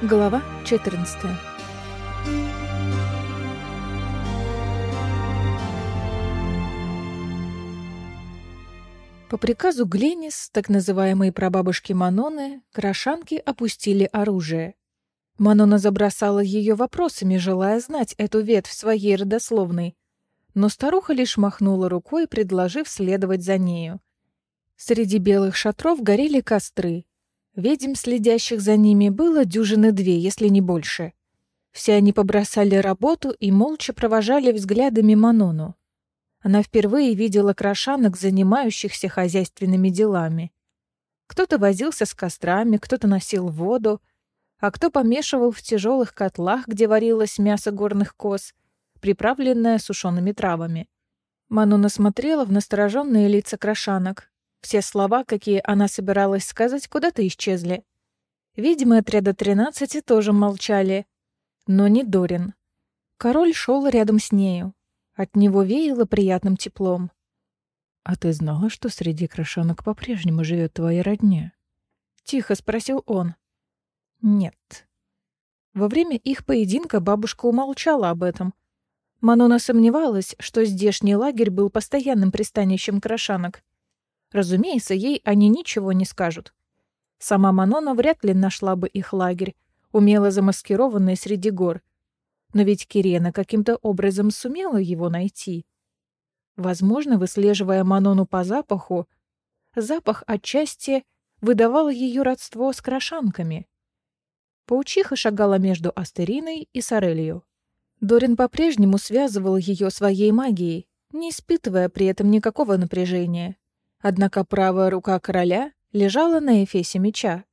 Глава 14 По приказу Гленис, так называемой прабабушки Маноны, крашанки опустили оружие. Манона забросала ее вопросами, желая знать эту ветвь своей родословной. Но старуха лишь махнула рукой, предложив следовать за нею. Среди белых шатров горели костры. Ведьм, следящих за ними, было дюжины две, если не больше. Все они побросали работу и молча провожали взглядами Манону. Она впервые видела крошанок, занимающихся хозяйственными делами. Кто-то возился с кострами, кто-то носил воду, а кто помешивал в тяжелых котлах, где варилось мясо горных коз, приправленное сушеными травами. Мануна смотрела в настороженные лица крошанок. Все слова, какие она собиралась сказать, куда-то исчезли. Видимо, отряда тринадцати тоже молчали. Но не Дорин. Король шел рядом с нею. От него веяло приятным теплом. «А ты знала, что среди крошанок по-прежнему живет твоя родня?» Тихо спросил он. Нет. Во время их поединка бабушка умолчала об этом. Манона сомневалась, что здешний лагерь был постоянным пристанищем крошанок. Разумеется, ей они ничего не скажут. Сама Манона вряд ли нашла бы их лагерь, умело замаскированный среди гор. Но ведь Кирена каким-то образом сумела его найти. Возможно, выслеживая Манону по запаху, запах отчасти выдавал ее родство с крошанками. Паучиха шагала между Астериной и Сорелью. Дорин по-прежнему связывал ее своей магией, не испытывая при этом никакого напряжения. Однако правая рука короля лежала на эфесе меча.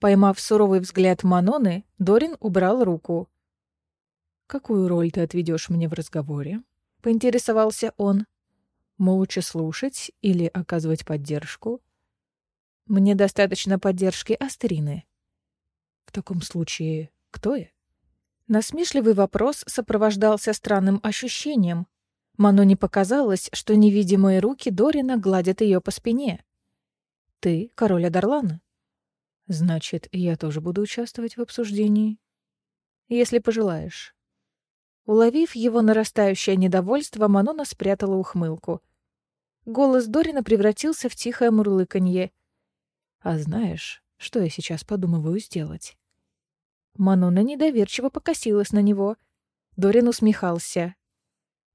Поймав суровый взгляд Маноны, Дорин убрал руку. «Какую роль ты отведешь мне в разговоре?» — поинтересовался он. «Молча слушать или оказывать поддержку?» «Мне достаточно поддержки Астерины», в таком случае, кто я? Насмешливый вопрос сопровождался странным ощущением. Ману не показалось, что невидимые руки Дорина гладят ее по спине. «Ты король Адарлана?» «Значит, я тоже буду участвовать в обсуждении?» «Если пожелаешь». Уловив его нарастающее недовольство, Манона спрятала ухмылку. Голос Дорина превратился в тихое мурлыканье. «А знаешь, что я сейчас подумываю сделать?» Манона недоверчиво покосилась на него. Дорин усмехался.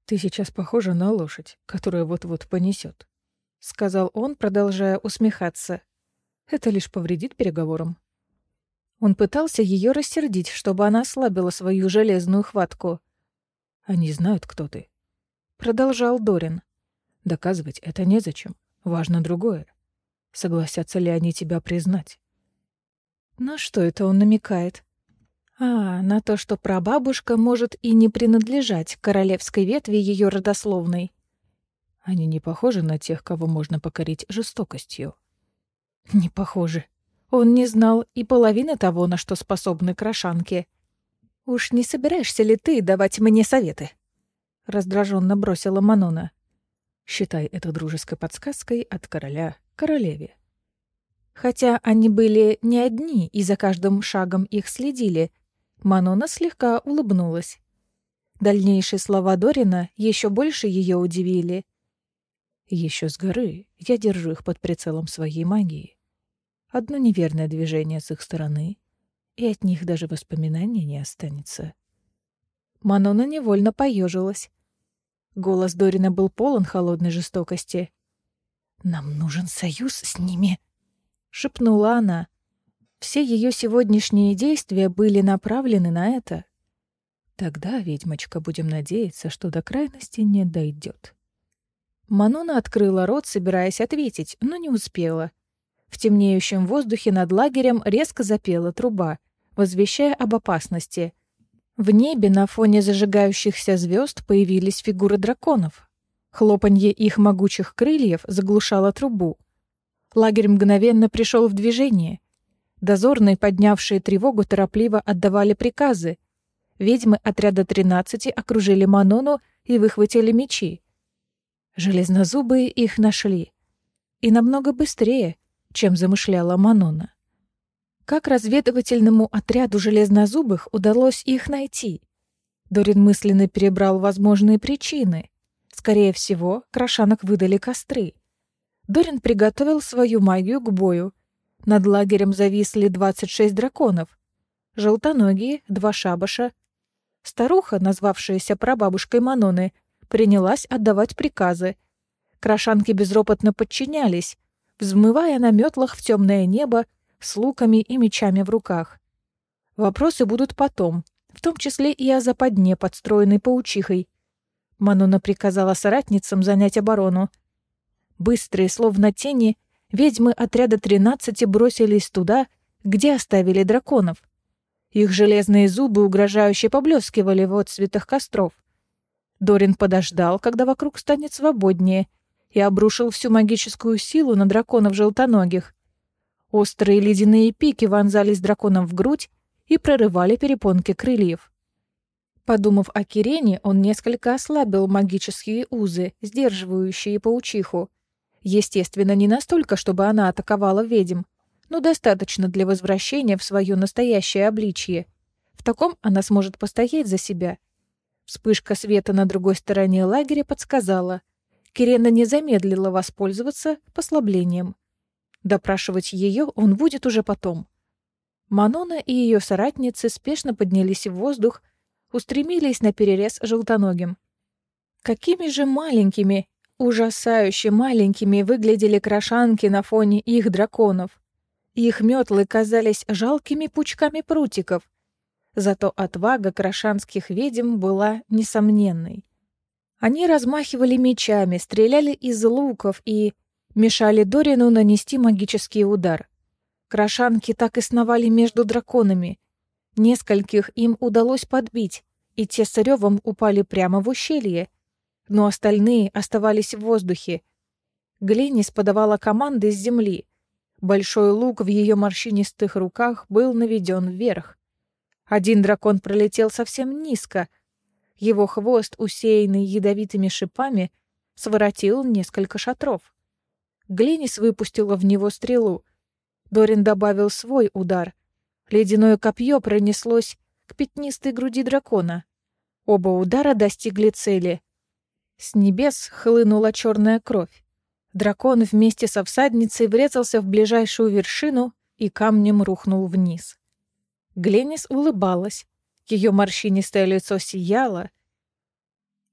«Ты сейчас похожа на лошадь, которая вот-вот понесет», — сказал он, продолжая усмехаться. «Это лишь повредит переговорам». Он пытался ее рассердить, чтобы она ослабила свою железную хватку. «Они знают, кто ты», — продолжал Дорин. «Доказывать это незачем. Важно другое. Согласятся ли они тебя признать?» На что это он намекает? А, на то, что прабабушка может и не принадлежать королевской ветви ее родословной. Они не похожи на тех, кого можно покорить жестокостью. Не похожи. Он не знал и половины того, на что способны крошанки. «Уж не собираешься ли ты давать мне советы?» Раздраженно бросила Манона. «Считай это дружеской подсказкой от короля королеве». Хотя они были не одни, и за каждым шагом их следили — Манона слегка улыбнулась. Дальнейшие слова Дорина еще больше ее удивили. Еще с горы я держу их под прицелом своей магии. Одно неверное движение с их стороны, и от них даже воспоминания не останется. Манона невольно поежилась. Голос Дорина был полон холодной жестокости. «Нам нужен союз с ними», — шепнула она. Все ее сегодняшние действия были направлены на это. Тогда, ведьмочка, будем надеяться, что до крайности не дойдет. Манона открыла рот, собираясь ответить, но не успела. В темнеющем воздухе над лагерем резко запела труба, возвещая об опасности. В небе на фоне зажигающихся звезд появились фигуры драконов. Хлопанье их могучих крыльев заглушало трубу. Лагерь мгновенно пришел в движение. Дозорные, поднявшие тревогу, торопливо отдавали приказы. Ведьмы отряда тринадцати окружили Манону и выхватили мечи. Железнозубые их нашли. И намного быстрее, чем замышляла Манона. Как разведывательному отряду железнозубых удалось их найти? Дорин мысленно перебрал возможные причины. Скорее всего, крошанок выдали костры. Дорин приготовил свою магию к бою. Над лагерем зависли 26 драконов. Желтоногие, два шабаша. Старуха, назвавшаяся прабабушкой Маноны, принялась отдавать приказы. Крошанки безропотно подчинялись, взмывая на метлах в темное небо с луками и мечами в руках. Вопросы будут потом, в том числе и о западне, подстроенной паучихой. Манона приказала соратницам занять оборону. Быстрые, словно тени, ведьмы отряда тринадцати бросились туда, где оставили драконов. Их железные зубы угрожающе поблескивали в отцветах костров. Дорин подождал, когда вокруг станет свободнее, и обрушил всю магическую силу на драконов желтоногих. Острые ледяные пики вонзались драконам в грудь и прорывали перепонки крыльев. Подумав о Кирене, он несколько ослабил магические узы, сдерживающие паучиху. Естественно, не настолько, чтобы она атаковала ведьм, но достаточно для возвращения в свое настоящее обличье. В таком она сможет постоять за себя. Вспышка света на другой стороне лагеря подсказала. Кирена не замедлила воспользоваться послаблением. Допрашивать ее он будет уже потом. Манона и ее соратницы спешно поднялись в воздух, устремились на перерез желтоногим. Какими же маленькими, ужасающе маленькими выглядели крошанки на фоне их драконов. Их метлы казались жалкими пучками прутиков. Зато отвага крошанских ведьм была несомненной. Они размахивали мечами, стреляли из луков и мешали Дорину нанести магический удар. Крошанки так и сновали между драконами. Нескольких им удалось подбить, и те с ревом упали прямо в ущелье. Но остальные оставались в воздухе. Гленнис подавала команды с земли. Большой лук в ее морщинистых руках был наведен вверх. Один дракон пролетел совсем низко. Его хвост, усеянный ядовитыми шипами, своротил несколько шатров. Гленис выпустила в него стрелу. Дорин добавил свой удар. Ледяное копье пронеслось к пятнистой груди дракона. Оба удара достигли цели. С небес хлынула черная кровь. Дракон вместе со всадницей врезался в ближайшую вершину и камнем рухнул вниз. Гленис улыбалась. Ее морщинистое лицо сияло.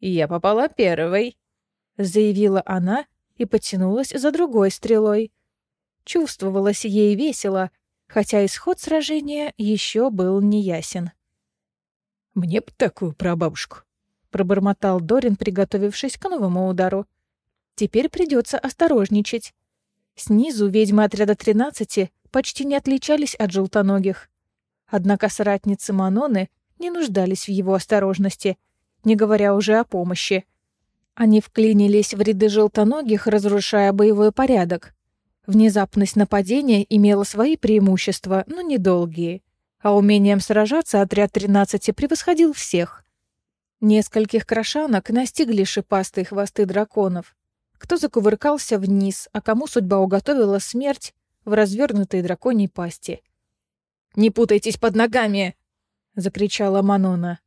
«Я попала первой», — заявила она и потянулась за другой стрелой. Чувствовалось ей весело, хотя исход сражения еще был неясен. «Мне б такую прабабушку», — пробормотал Дорин, приготовившись к новому удару. «Теперь придется осторожничать. Снизу ведьмы отряда тринадцати почти не отличались от желтоногих. Однако соратницы Маноны не нуждались в его осторожности, не говоря уже о помощи. Они вклинились в ряды желтоногих, разрушая боевой порядок. Внезапность нападения имела свои преимущества, но недолгие. А умением сражаться отряд 13 превосходил всех. Нескольких крошанок настигли шипастые хвосты драконов. Кто закувыркался вниз, а кому судьба уготовила смерть в развернутой драконьей пасти. «Не путайтесь под ногами!» — закричала Манона.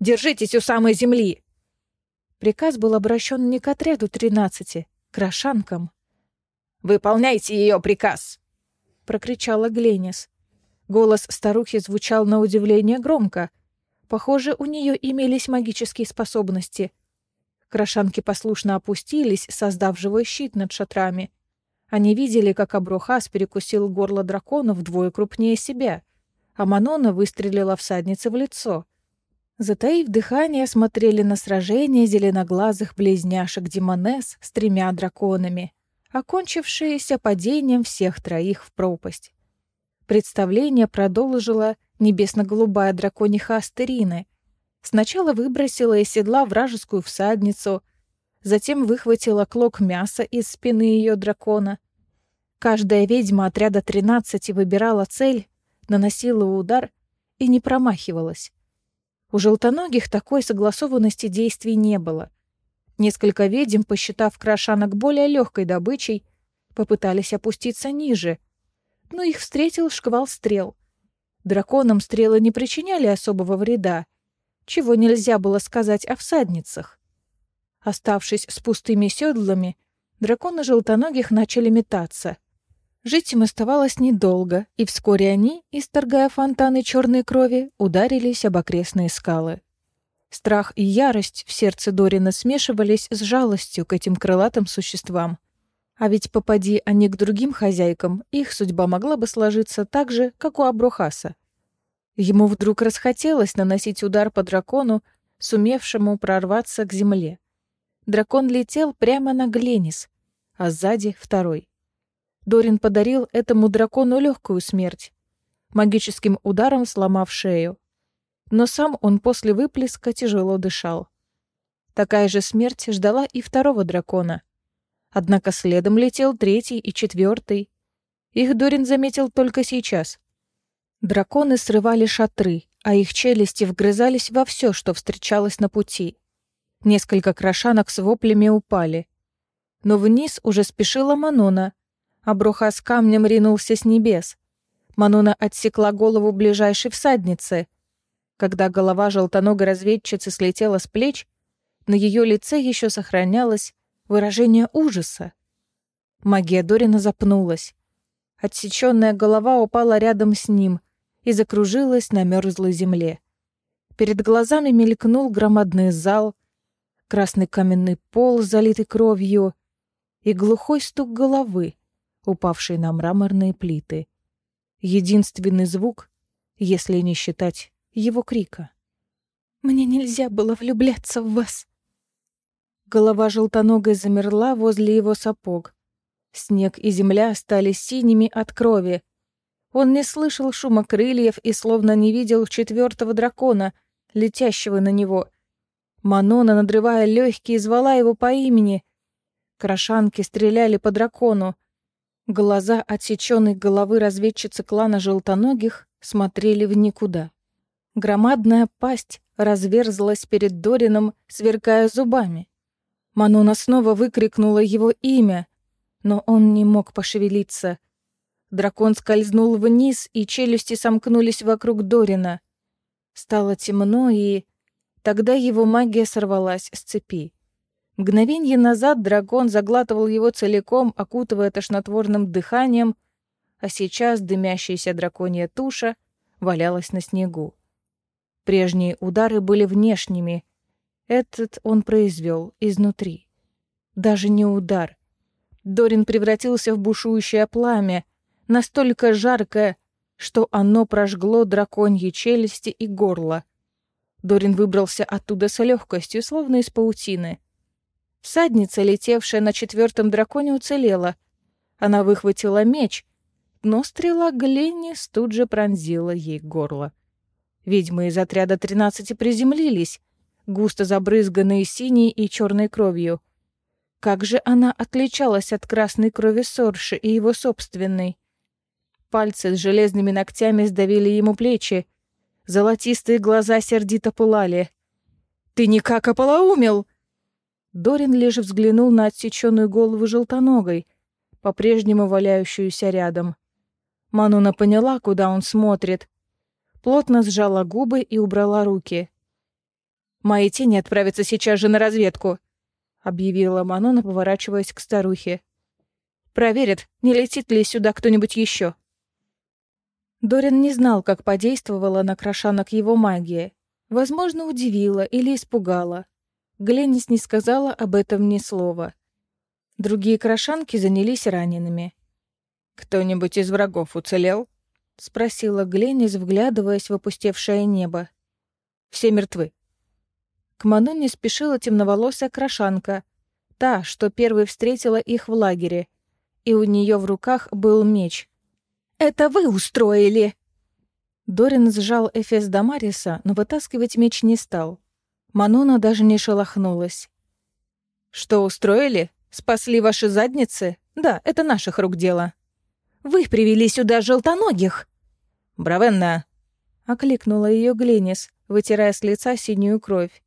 «Держитесь у самой земли!» Приказ был обращен не к отряду тринадцати, к рошанкам. «Выполняйте ее приказ!» — прокричала Гленис. Голос старухи звучал на удивление громко. Похоже, у нее имелись магические способности. Крошанки послушно опустились, создав живой щит над шатрами. Они видели, как Абрухас перекусил горло дракона вдвое крупнее себя, а Манона выстрелила всаднице в лицо — Затаив дыхание, смотрели на сражение зеленоглазых близняшек Димонес с тремя драконами, окончившееся падением всех троих в пропасть. Представление продолжила небесно-голубая дракониха Астерины. Сначала выбросила из седла вражескую всадницу, затем выхватила клок мяса из спины ее дракона. Каждая ведьма отряда тринадцати выбирала цель, наносила удар и не промахивалась. У желтоногих такой согласованности действий не было. Несколько ведьм, посчитав крошанок более легкой добычей, попытались опуститься ниже. но их встретил шквал стрел. Драконам стрелы не причиняли особого вреда, чего нельзя было сказать о всадницах. Оставшись с пустыми седлами, драконы желтоногих начали метаться. Жить им оставалось недолго, и вскоре они, исторгая фонтаны черной крови, ударились об окрестные скалы. Страх и ярость в сердце Дорина смешивались с жалостью к этим крылатым существам. А ведь попади они к другим хозяйкам, их судьба могла бы сложиться так же, как у Абрухаса. Ему вдруг расхотелось наносить удар по дракону, сумевшему прорваться к земле. Дракон летел прямо на Гленис, а сзади — второй. Дорин подарил этому дракону легкую смерть, магическим ударом сломав шею но сам он после выплеска тяжело дышал. Такая же смерть ждала и второго дракона. Однако следом летел третий и четвертый. Их Дорин заметил только сейчас. Драконы срывали шатры, а их челюсти вгрызались во все, что встречалось на пути. Несколько крошанок с воплями упали. Но вниз уже спешила Манона, а Бруха с камнем ринулся с небес. Манона отсекла голову ближайшей всадницы — когда голова желтоногой разведчицы слетела с плеч, на ее лице еще сохранялось выражение ужаса. Магия Дорина запнулась. Отсеченная голова упала рядом с ним и закружилась на мерзлой земле. Перед глазами мелькнул громадный зал, красный каменный пол, залитый кровью, и глухой стук головы, упавшей на мраморные плиты. Единственный звук, если не считать его крика. «Мне нельзя было влюбляться в вас!» Голова желтоногой замерла возле его сапог. Снег и земля стали синими от крови. Он не слышал шума крыльев и словно не видел четвертого дракона, летящего на него. Манона, надрывая легкие, звала его по имени. Крошанки стреляли по дракону. Глаза отсеченной головы разведчицы клана желтоногих смотрели в никуда. Громадная пасть разверзлась перед Дорином, сверкая зубами. Манона снова выкрикнула его имя, но он не мог пошевелиться. Дракон скользнул вниз, и челюсти сомкнулись вокруг Дорина. Стало темно, и... Тогда его магия сорвалась с цепи. Мгновенье назад дракон заглатывал его целиком, окутывая тошнотворным дыханием, а сейчас дымящаяся драконья туша валялась на снегу. Прежние удары были внешними. Этот он произвел изнутри. Даже не удар. Дорин превратился в бушующее пламя, настолько жаркое, что оно прожгло драконьи челюсти и горло. Дорин выбрался оттуда с легкостью, словно из паутины. Всадница, летевшая на четвертом драконе, уцелела. Она выхватила меч, но стрела Гленнис тут же пронзила ей горло. Ведьмы из отряда тринадцати приземлились, густо забрызганные синей и черной кровью. Как же она отличалась от красной крови Сорши и его собственной? Пальцы с железными ногтями сдавили ему плечи. Золотистые глаза сердито пылали. «Ты никак ополоумел!» Дорин лишь взглянул на отсеченную голову желтоногой, по-прежнему валяющуюся рядом. Мануна поняла, куда он смотрит, плотно сжала губы и убрала руки. «Мои тени отправятся сейчас же на разведку», — объявила Манона, поворачиваясь к старухе. «Проверят, не летит ли сюда кто-нибудь еще». Дорин не знал, как подействовала на крошанок его магия. Возможно, удивила или испугала. Гленнис не сказала об этом ни слова. Другие крошанки занялись ранеными. «Кто-нибудь из врагов уцелел?» — спросила Гленнис, вглядываясь в опустевшее небо. «Все мертвы». К Мануне спешила темноволосая крошанка, та, что первой встретила их в лагере, и у нее в руках был меч. «Это вы устроили!» Дорин сжал Эфес Дамариса, но вытаскивать меч не стал. Мануна даже не шелохнулась. «Что устроили? Спасли ваши задницы? Да, это наших рук дело». Вы привели сюда желтоногих!» «Бравенна!» — окликнула ее Гленис, вытирая с лица синюю кровь.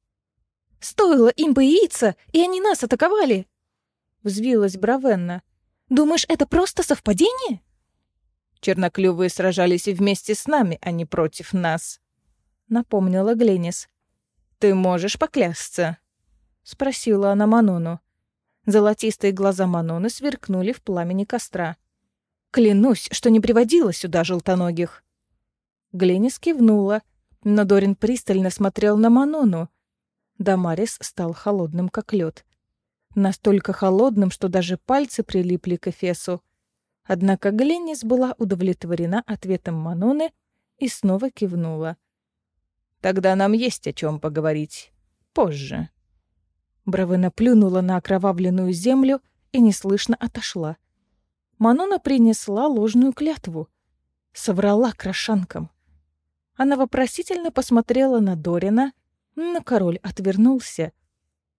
«Стоило им появиться, и они нас атаковали!» Взвилась Бравенна. «Думаешь, это просто совпадение?» Черноклювые сражались и вместе с нами, а не против нас», — напомнила Гленис. «Ты можешь поклясться?» — спросила она Манону. Золотистые глаза Маноны сверкнули в пламени костра. «Клянусь, что не приводила сюда желтоногих». Гленис кивнула, но Дорин пристально смотрел на Манону. Дамарис стал холодным, как лед. Настолько холодным, что даже пальцы прилипли к Эфесу. Однако Гленнис была удовлетворена ответом Маноны и снова кивнула. «Тогда нам есть о чем поговорить. Позже». Бравена плюнула на окровавленную землю и неслышно отошла. Манона принесла ложную клятву. Соврала крошанкам. Она вопросительно посмотрела на Дорина, но король отвернулся.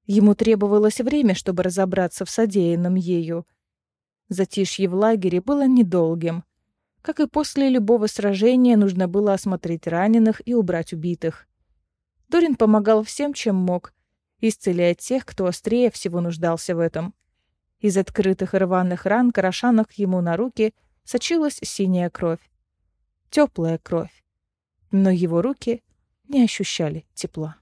Ему требовалось время, чтобы разобраться в содеянном ею — Затишье в лагере было недолгим. Как и после любого сражения, нужно было осмотреть раненых и убрать убитых. Дорин помогал всем, чем мог, исцеляя тех, кто острее всего нуждался в этом. Из открытых рваных ран, карашанах ему на руки, сочилась синяя кровь. Теплая кровь. Но его руки не ощущали тепла.